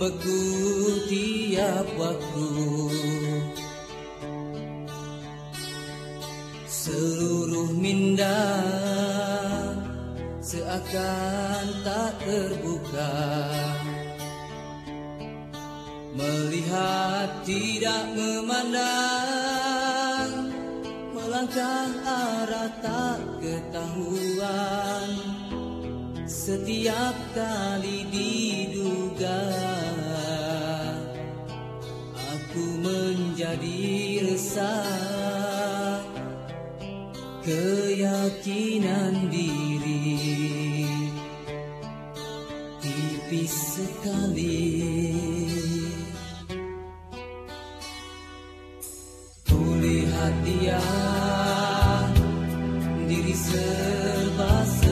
membeku tiap waktu? akan tak terbuka. Melihat tidak memandang Melangkah arah tak ketahuan. Setiap kali diduga Aku menjadi resah. Keyakinan diri පිස්ස කලේ. තුළි හදියා දිරිසබස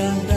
Buddha.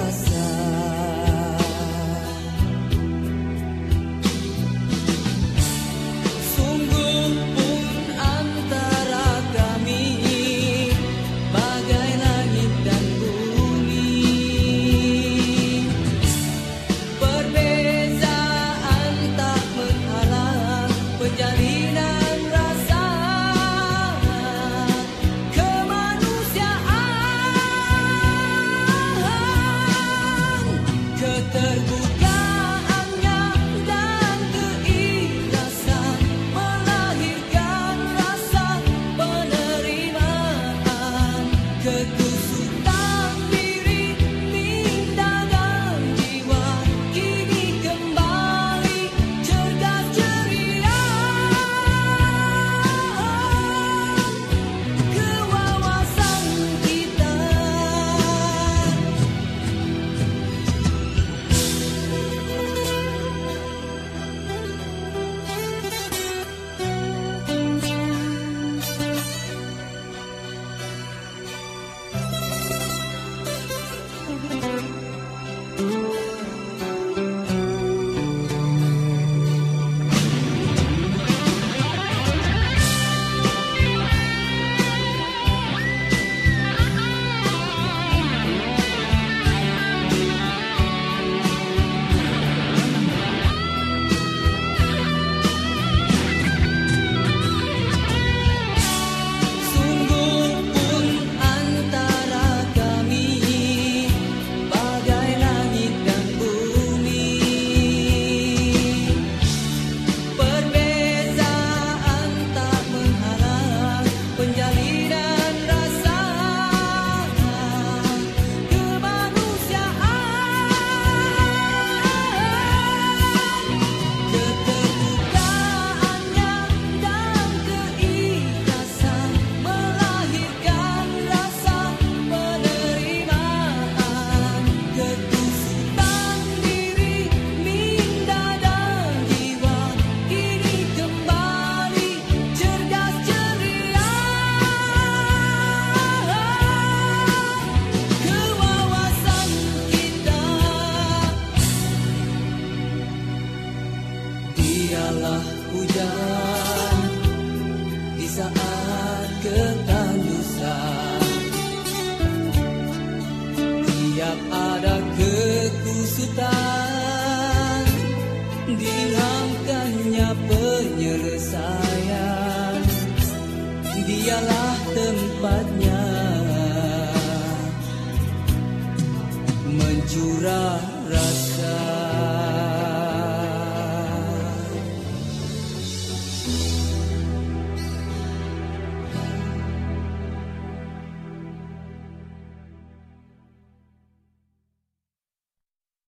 kesulitan Diilhamkannya penyelesaian. Dialah tempatnya. Mencurah